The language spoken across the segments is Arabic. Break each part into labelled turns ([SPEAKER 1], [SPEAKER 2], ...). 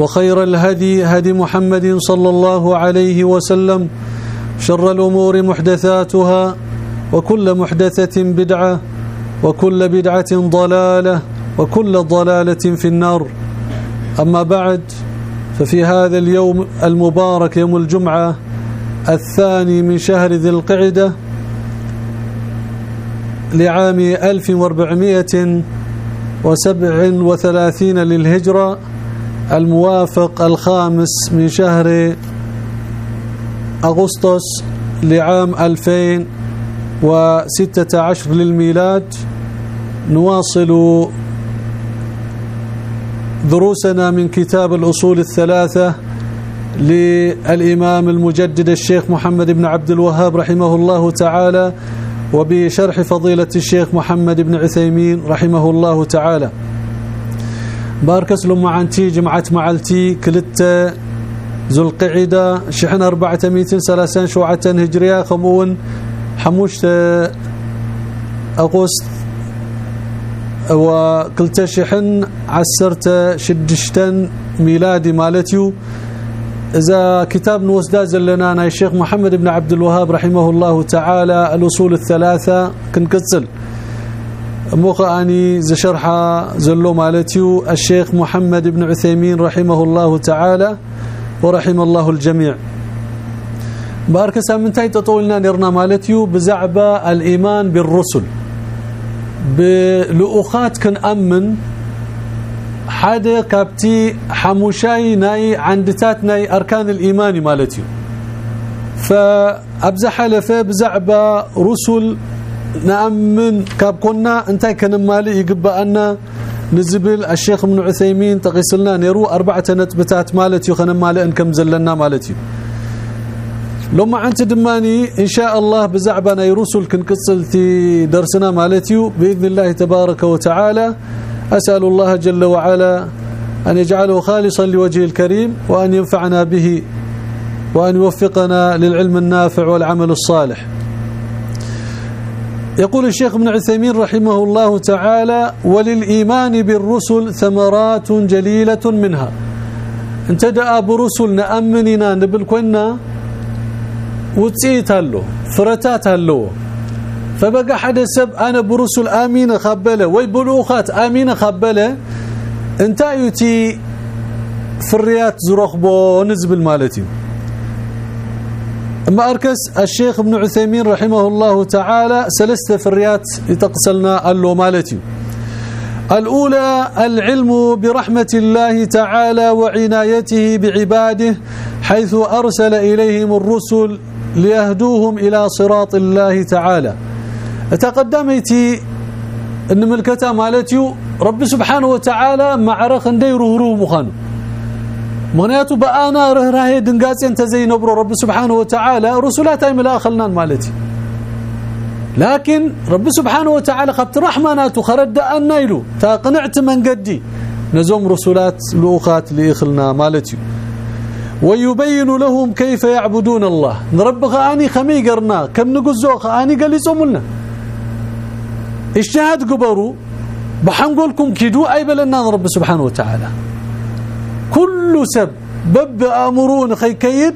[SPEAKER 1] وخير الهدي هدي محمد صلى الله عليه وسلم شر الأمور محدثاتها وكل محدثة بدعة وكل بدعة ضلالة وكل ضلالة في النار. أما بعد ففي هذا اليوم المبارك يوم الجمعة الثاني من شهر ذي القعدة لعام 1437 للهجرة الموافق الخامس من شهر أغسطس لعام 2016 للميلاد نواصل دروسنا من كتاب الأصول الثلاثة للإمام المجدد الشيخ محمد بن عبد الوهاب رحمه الله تعالى وبشرح فضيلة الشيخ محمد بن عثيمين رحمه الله تعالى. باركس لهم معنتي جمعة معلتي كلت ذو القعدة شحن 430 شوعة هجرية خمون حموش أغسط وكلت شحن عسرت شدشتن ميلادي مالتيو. إذا كتاب نوسدا زلنا أنا الشيخ محمد بن عبد الوهاب رحمه الله تعالى الأصول الثلاثة كنكتسل. مقاني زشرحة زلو مالتيو الشيخ محمد بن عثيمين رحمه الله تعالى ورحم الله الجميع. بارك سامنتاي تطولنا نرنا مالتيو بزعبة الإيمان بالرسل. بلؤخات كنأمن حدا كابتي حموشاي ناي عندتات ناي أركان الإيمان مالتيو. فأبزح حلفة بزعبة رسل نأمن كاب كنا مالي يقبأنا نزبل الشيخ ابن عثيمين تقيسلنا نيرو أربعة نتبتات مالتي وخنا مالي انكم زلنا مالتي. لما أنت دماني إن شاء الله بزعبنا يرسل كنقصل في درسنا مالتي بإذن الله تبارك وتعالى. أسأل الله جل وعلا أن يجعله خالصا لوجهه الكريم وأن ينفعنا به وأن يوفقنا للعلم النافع والعمل الصالح. يقول الشيخ ابن عثيمين رحمه الله تعالى وللإيمان بالرسل ثمرات جليلة منها. انتدأ برسل نأمننا نبل كنا وتسيت له فرتات له فبقى حدا سب أنا برسل آمين خبله ويبلوخات آمين خبله انت يتي فريات زرخبو نزبل مالتي أركس الشيخ ابن عثيمين رحمه الله تعالى سلست فريات يتقسلنا اللو مالتي. الأولى العلم برحمة الله تعالى وعنايته بعباده حيث أرسل إليهم الرسل ليهدوهم إلى صراط الله تعالى. تقدمتي إن ملكته مالتيو رب سبحانه وتعالى معرخ انديرهرو مخانو مغنياتو بأنا رهراهي دنقاسين تزينبرو رب سبحانه وتعالى رسولات اي ملاخلنا مالتي لكن رب سبحانه وتعالى خبت رحمناتو خرد أن يلو تقنعت من قدي نزوم رسولات لوخات لإخلنا مالتي ويبين لهم كيف يعبدون الله نرب خاني خمي قرنا كم نقزو خاني قال لنا اجتهاد قبروا بحنقولكم كدو اي بلنا رب سبحانه وتعالى كل سب. بب آمرون خي كيد.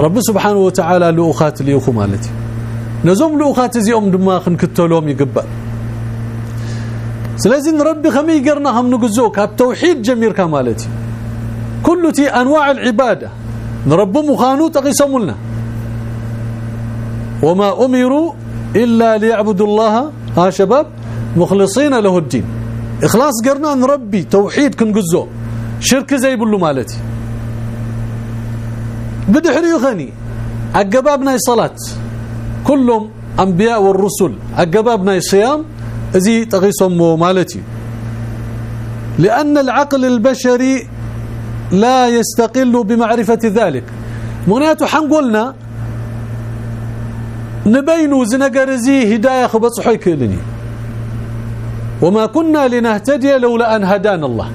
[SPEAKER 1] رب سبحانه وتعالى لأخات ليكم مالتي. نزوم لأخات زيهم دما خنكتلوم يقبل. سلازم ربي خمي قرنا هم نقزوك. التوحيد جمير كمالتي. كل تي أنواع العبادة. نرب مخانو تقسموا لنا وما أمروا إلا ليعبدوا الله. ها شباب مخلصين له الدين. إخلاص قرنا نربي توحيد كنقزو شرك زي بلو مالتي. بدحري يغني. عقبابنا الصلاه كلهم أنبياء والرسل. عقبابنا الصيام زي تغيصم مالتي. لأن العقل البشري لا يستقل بمعرفة ذلك. مغنياته حنقولنا نبينو زنقرزي هداية خبصحو يكلني وما كنا لنهتدي لولا أن هدانا الله.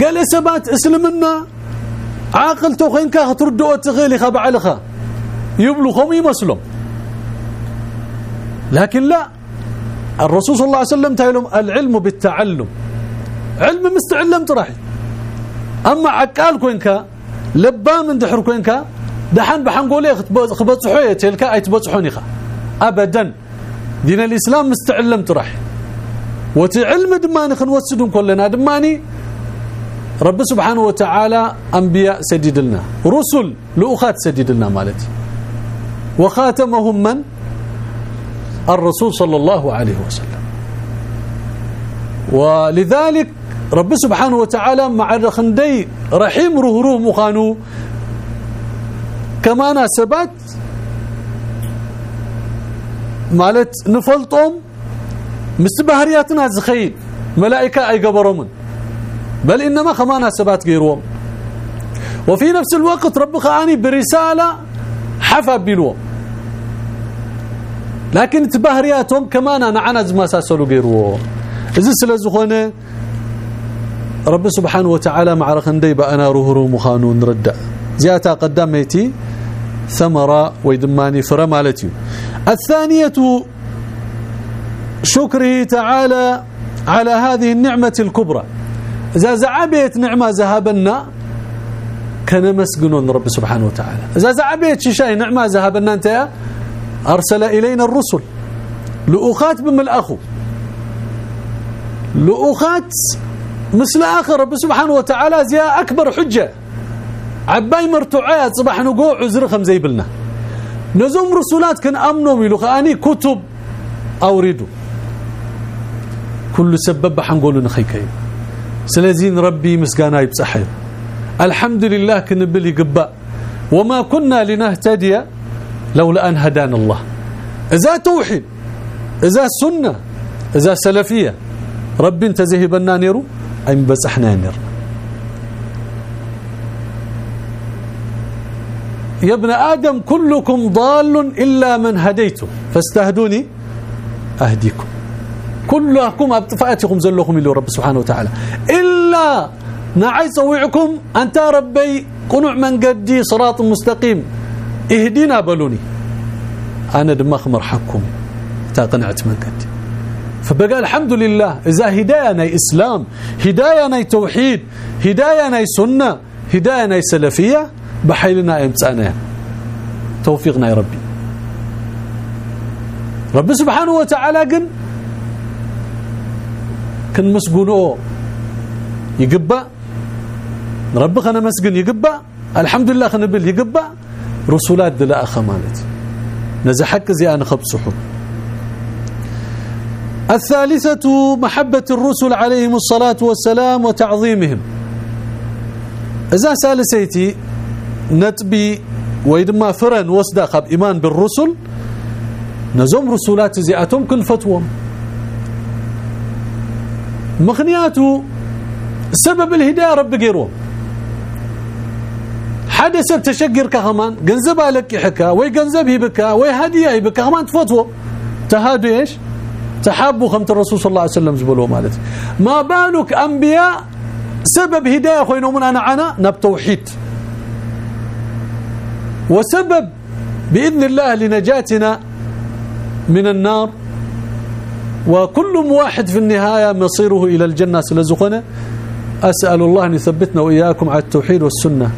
[SPEAKER 1] قال سبات اسلمنا عاقل توخين كاه تردو تغيلي خبعلخا يبلو خمي مسلم لكن لا الرسول صلى الله عليه وسلم تايلهم العلم بالتعلم. علم مستعلم تراحي أما عقال كوينكا لبا من دحر كوينكا دحن بحنقولي خبصحويه تلكا اي تبصحونيخا ابدا. دين الإسلام مستعلم تراحي وتعلم دماني خنوسدون كلنا دماني رب سبحانه وتعالى أنبياء سدد لنا رسل لؤخات سدد لنا مالتي. وخاتمهم من؟ الرسول صلى الله عليه وسلم. ولذلك رب سبحانه وتعالى مع الرخندي رحيم رهروه مخانو كما ناسبات مالت نفلطهم مستبهرياتنا زخيل ملائكة أي قبرهم بل إنما كما ناسبات غيرهم وفي نفس الوقت رب خاني برسالة حفى بلوم لكن تبهرياتهم كمان أنا عنز ما ساسلوا غيرو. إذا سلازخونه رب سبحانه وتعالى مع رخندي بأنا رهرو مخانو نرد. زياتا قداميتي ثمرة ويدماني فرمالتي الثانية شكره تعالى على هذه النعمة الكبرى. إذا زعبت نعمة ذهبنا كان مسجنون رب سبحانه وتعالى. إذا زعبت شيء نعمة ذهبنا أنت أرسل إلينا الرسل. لؤخات بملأخو لؤخات مثل آخر رب سبحانه وتعالى زي أكبر حجة. عباي مرتوعات صباح نقوع عزر خمزي بلنا نزوم رسولات كان أمنوا ميلو خاني كتب أوريدوا كل سبب حنقولوا نخيكي سلازين ربي مسقانا يبصحي. الحمد لله كنبلي قباء وما كنا لنهتدي لولا أن هدانا الله. إذا توحيد إذا سنة إذا سلفية. رب انت زهبنا نيرو أي مبسحنا نير. يا ابن آدم كلكم ضال إلا من هديته. فاستهدوني أهديكم. كلكم أبتفأتكم زلكم إلى رب سبحانه وتعالى. إلا نعي صويعكم أنت ربي قنوع من قدي صراط مستقيم. اهدنا بلوني. أنا دماغ مرحكم تقنعت من قد فبقى الحمد لله. إذا هداينا إسلام هداينا توحيد هداينا سنة هداينا سلفية بحيلنا امتانا توفيقنا يا ربي. رب سبحانه وتعالى قن كن مسجونو. يقبأ. رب خنا مسجن يقبأ. الحمد لله خنا يقبأ. رسولات دلا اخمالت نزحك زي أنا خبصحو. الثالثة محبة الرسل عليهم الصلاة والسلام وتعظيمهم. إذا سالسيتي نتبي ويدما فرن وصدا خب إيمان بالرسل. نزوم رسولات زياتهم كل فتوى مخنياته سبب الهداية رب غيرهم حدا سب تشقر كمان جنزب لك حكا وي جنزب هبكا وي هدية هبكا كمان تفوتوا تهادوا إيش؟ تحابوا خمت الرسول صلى الله عليه وسلم زبلوا مالتي ما بالك أنبياء سبب هداية خوينو من أنا عنا؟ نب توحيد. وسبب بإذن الله لنجاتنا من النار. وكل واحد في النهاية مصيره إلى الجنة. سلزخنه أسأل الله أن يثبتنا وإياكم على التوحيد والسنة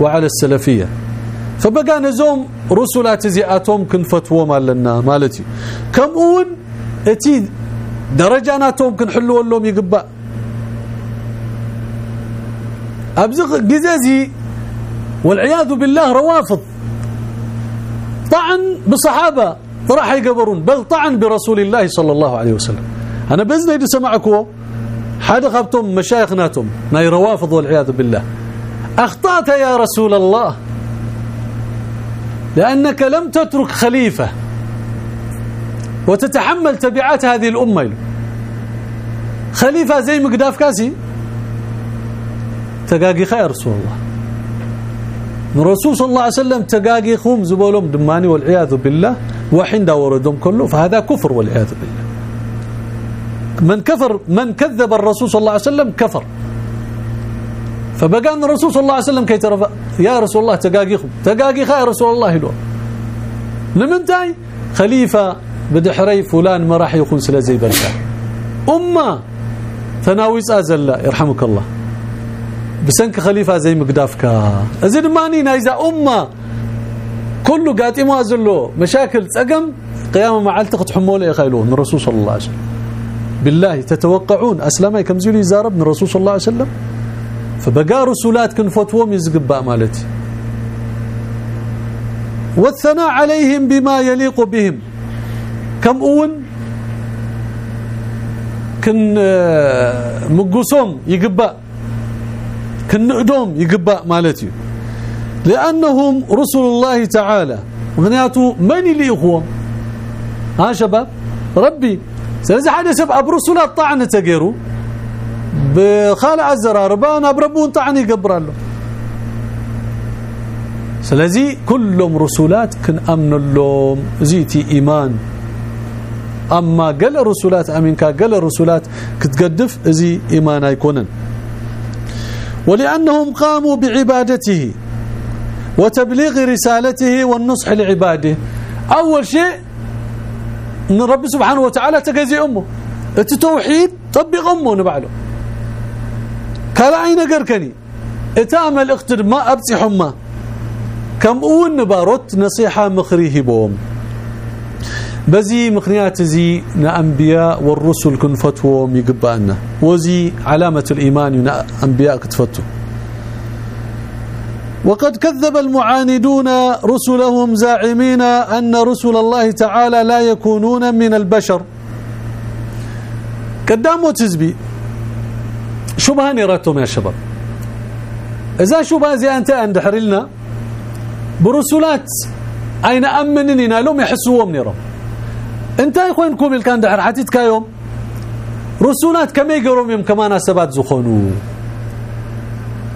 [SPEAKER 1] وعلى السلفية. فبقى نزوم رسلات زياتهم كنفتوهم لنا. مالتي كم أون أتي درجاناتهم كنحلوا لهم يقبأ. ابزغ جزازي والعياذ بالله روافض. طعن بصحابة راح يقبرون بل طعن برسول الله صلى الله عليه وسلم. أنا بإذن الله سمعكم حدا خبتم مشايخناتهم ناي روافض والعياذ بالله. أخطأت يا رسول الله لأنك لم تترك خليفة وتتحمل تبعات هذه الأمة. خليفة زي مقداف كاسي؟ تقاقي خير رسول الله. الرسول صلى الله عليه وسلم تقاقي خوم زبولهم دماني والعياذ بالله. وحين داوردهم كله فهذا كفر والعياذ بالله. من كفر من كذب الرسول صلى الله عليه وسلم كفر. فبقى أن الرسول صلى الله عليه وسلم كي ترى يا رسول الله تقاقيهم تقاقي يا رسول الله له لمنتاي خليفة بدحري فلان ما راح يكون سلا زي بلكا أمة تناويس أزل يرحمك الله. بسنك خليفة زي مقدافك. أزيد ماني نايزا أمة كله قاتموا ازلو مشاكل تصقم قيامه معلتك تحمول يخيلون من الرسول صلى الله عليه وسلم. بالله تتوقعون اسلمي كم زيلي زارب من الرسول صلى الله عليه وسلم؟ فبقى رسولات كنفتوهم يزقبا مالتي. والثناء عليهم بما يليق بهم. كم أون؟ كن آه، مقصوم يقبا كن نقدوم يقبا مالتي. لأنهم رسل الله تعالى. مغنياتو من اخوهم ها شباب؟ ربي. سلازي حدا سب ابرسولات طعن تغيروا بخال الزراربان أبربون طعن يقبر له سلازي كلهم رسولات كن أمن لهم زيتي إيمان. أما قال الرسولات امينك قال الرسولات كتقدف زي إيمان يكونن ولأنهم قاموا بعبادته. وتبليغ رسالته والنصح لعباده. أول شيء ان رب سبحانه وتعالى تجزي أمه. التوحيد طبق أمه نبعله. كلا اي نجر كني اتامل اختر ما ابصي حمى. كم أون نبارت نصيحة مخريه بوم. بزي مخنيات زي نأنبياء والرسل كنفتوهم يقبأنا. وزي علامة الإيمان أنبياء كتفتوا وقد كذب المعاندون رسلهم زاعمين أن رسل الله تعالى لا يكونون من البشر. قدامه تزبي شبهه نيرتهم يا شباب. إذا شبهه زي أنت اندحر لنا برسولات أين أمنني لهم يحسوهم نيرهم. أنت يخوينكم دحر حتيت كيوم رسولات كما يقرون يوم كمان سبات زخونو.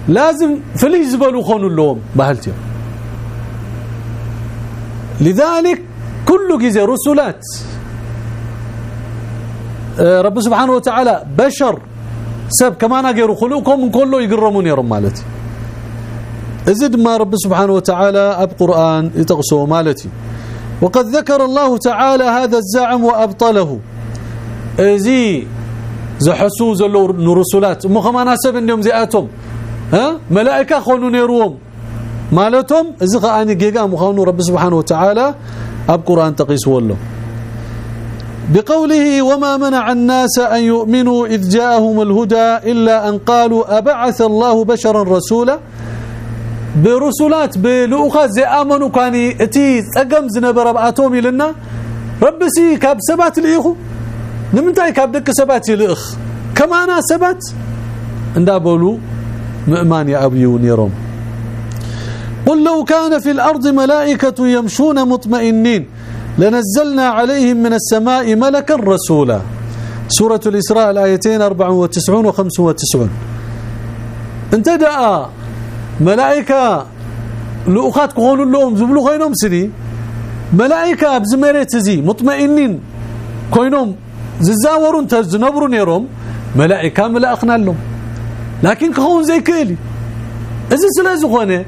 [SPEAKER 1] لازم فلي زبلوا خونوا لهم بهلتهم لذلك كل جزء رسولات آه، رب سبحانه وتعالى بشر سب كمان غير خلقكم من كله يقرمون يا رب مالتي. ازد ما رب سبحانه وتعالى أب قرآن يتقصوا مالتي. وقد ذكر الله تعالى هذا الزعم وأبطله. ازي زحسو زلو رسولات مو خما سب انهم زياتهم ها? ملائكة خونوا نيروم. مالتهم؟ إذا خاني جيجا مخونوا رب سبحانه وتعالى أب قرآن تقيس ولو. بقوله وما منع الناس أن يؤمنوا إذ جاءهم الهدى إلا أن قالوا أبعث الله بشرا رسولا. برسولات بلؤخات زي آمنوا كاني إتي تقم زنبر بأتومي لنا. ربسي كاب سبات الإيخو نمنتاي كاب دك سبات الإخ كما أنا سبات. اندابولو مؤمان يا أبيون يروم قل لو كان في الأرض ملائكة يمشون مطمئنين لنزلنا عليهم من السماء ملكا رسولا. سورة الإسراء الآيتين 94 و 95 انتدأ ملائكة لؤخات كونوا لهم زبلوا خينهم سني. ملائكة بزمريت زي مطمئنين كوينهم ززاورون تزنبرون يروم ملائكة ملأخنا لهم لكن كهون زي كيلي. اذا سلازخونه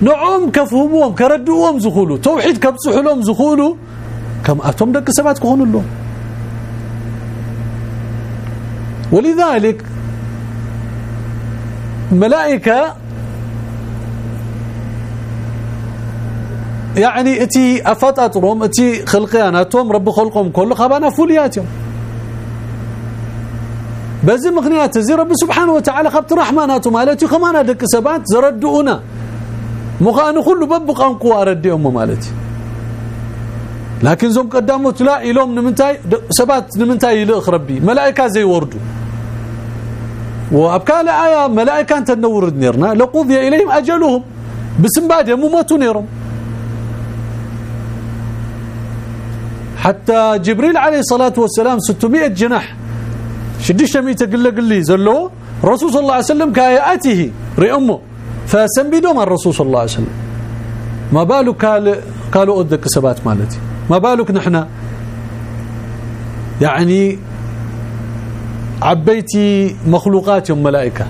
[SPEAKER 1] نعم كفهموهم كردوهم زخولوا توحيد كبصحلهم زخولوا كم اتم دق سبات كهون له ولذلك ملائكة يعني إتي افطاطرهم إتي خلقياناتهم رب خلقهم كله خبانا فولياتهم. بزي مغنيات زي رب سبحانه وتعالى خبت رحماناته مالتي خمانا دك سبات زردونا. مخان كله ببقان قوا رديهم مالتي لكن زوم قدامه لا يلوم نمنتاي سبات نمنتاي يلخ ربي. ملائكة زي وردوا وأبكى إيه ملائكة أنت نورد نيرنا. لقضي إليهم أجلهم. بسم بعد يموتوا نيرهم. حتى جبريل عليه الصلاة والسلام 600 جناح شدش ميت قل قلي زلو رسول صلى الله عليه وسلم كاياته رئمه فسنبدوا مع الرسول صلى الله عليه وسلم ما بالك قال قالوا ادك سبات مالتي ما بالك نحن يعني عبيتي مخلوقات يوم ملائكه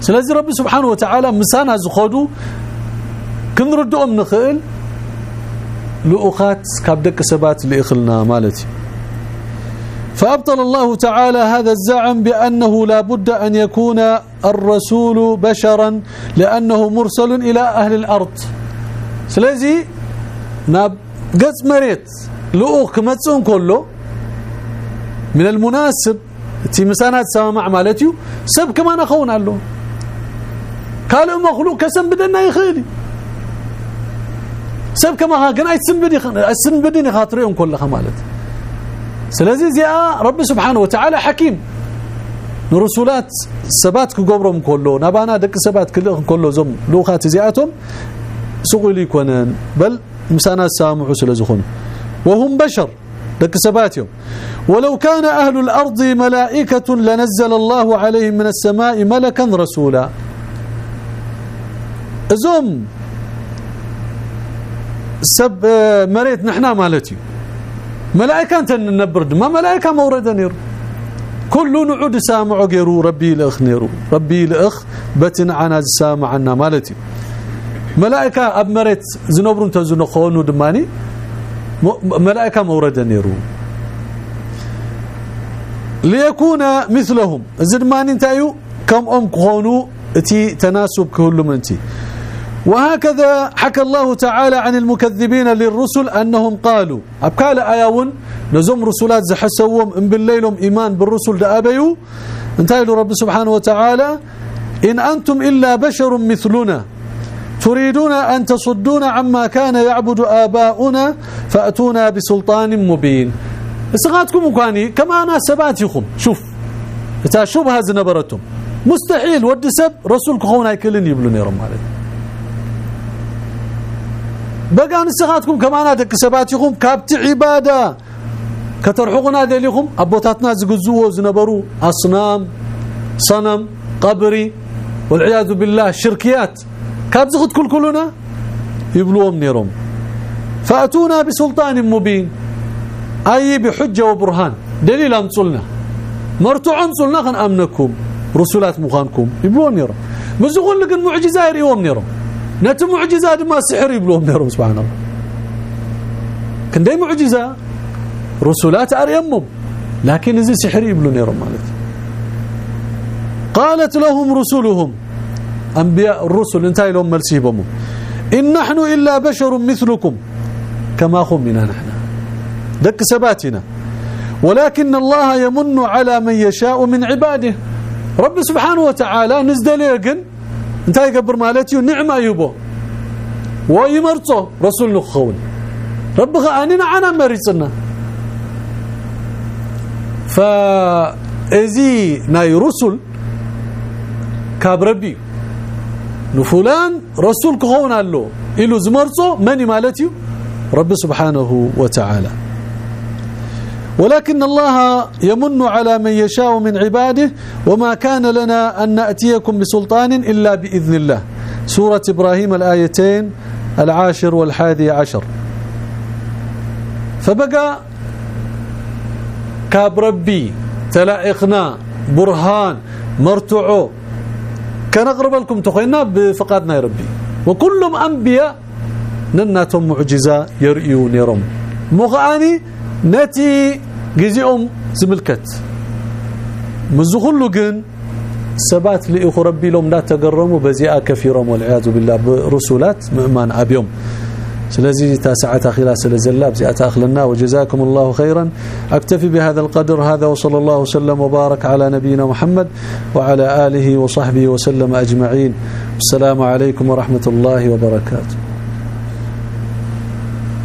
[SPEAKER 1] سلازي رب سبحانه وتعالى مسانا زخدو كنردهم نخيل لؤخات كابدك سبات اللي اخلنا مالتي فأبطل الله تعالى هذا الزعم بأنه لا بد أن يكون الرسول بشرا لأنه مرسل إلى أهل الأرض. سلازي ناب قص مريت لؤوخ كمتسون كله من المناسب. تي مسانات سامع مالتيو سب كمان اخون له. قال مخلوق كسم بدنا يخيلي سب كما ها أي سنبدي سنبدي خاطريهم كلها مالتي. سلازي زيا رب سبحانه وتعالى حكيم. نرسولات سبات كغبرهم كله نبانا دك سبات كلهم كله زم. لوخات زياتهم سقول يكونن بل مسانا سامعوا سلازخون وهم بشر دك سباتهم. ولو كان أهل الأرض ملائكة لنزل الله عليهم من السماء ملكا رسولا. زم. سب مريت نحنا مالتي. ملائكة أنت نبرد. ما ملائكة مورده نير. كل نعود سامع غيرو ربي الاخ نيرو ربي الاخ بتن عنا سامعنا مالتي. ملائكة أب مريت زنبرون تزنو خونو دماني ملائكة مورده نيرو ليكون مثلهم. زدماني انتايو كم أم كونوا تي تناسب كلهم انتي وهكذا حكى الله تعالى عن المكذبين للرسل أنهم قالوا. أبكال آياون نزم رسولات زحسوهم إن بالليلهم إيمان بالرسل دأبيو. انتهي رب سبحانه وتعالى. إن أنتم إلا بشر مثلنا. تريدون أن تصدون عما كان يعبد آباؤنا فأتونا بسلطان مبين. استغاتكم مكاني كما أنا سباتكم شوف شبهة زنبرتم. مستحيل ودي سب رسولك خونا يكلن يبلون يرم عليه بقى نسخاتكم كمان كسباتكم كابت عبادة. كترحقنا ذلكم أبوتاتنا زغزو زنبرو أصنام صنم قبري والعياذ بالله شركيات. كابزخت كل كلنا؟ يبلوهم نيرهم. فأتونا بسلطان مبين. أي بحجة وبرهان. دليل أمصلنا. مرتو أمصلنا خن أمنكم. رسولات مخانكم. يبلون نيرهم. مزغون لكن معجزه يريهم نيرهم. نت معجزه ما سحر يبلوهم نيرهم سبحان الله كندي معجزه رسولات اريمهم لكن زي سحر يبلو نيرهم مالك قالت لهم رسلهم انبياء الرسل انتهي لهم ملسيبهم ان نحن الا بشر مثلكم كما خمنا نحن دك سباتنا ولكن الله يمن على من يشاء من عباده رب سبحانه وتعالى نزدل يقن انت يقبر مالتي نعمه يبو ويمرصو رسول نخون رب اننا عنا مريصنا فازي ناي رسل كابربي نفلان رسول كهون له إلو زمرصو مني مالتي رب سبحانه وتعالى ولكن الله يمن على من يشاء من عباده وما كان لنا أن نأتيكم بسلطان إلا بإذن الله. سورة إبراهيم الآيتين العاشر والحادي عشر. فبقى كاب ربي تلائقنا برهان مرتعو. كنقرب لكم تخينا بفقادنا يا ربي. وكلهم أنبياء. نناتهم معجزة يرئيون نيرم مغاني نتي جزيهم زملكت مزخلو جن سبات لإخو ربي لهم لا تقرموا بزياء كثيرهم والعياذ بالله برسولات مؤمن أبيهم سلازي تاسعة خلال سلزلا بزياء أخلنا وجزاكم الله خيرا. أكتفي بهذا القدر هذا وصلى الله وسلم وبارك على نبينا محمد وعلى آله وصحبه وسلم أجمعين. السلام عليكم ورحمة الله وبركاته.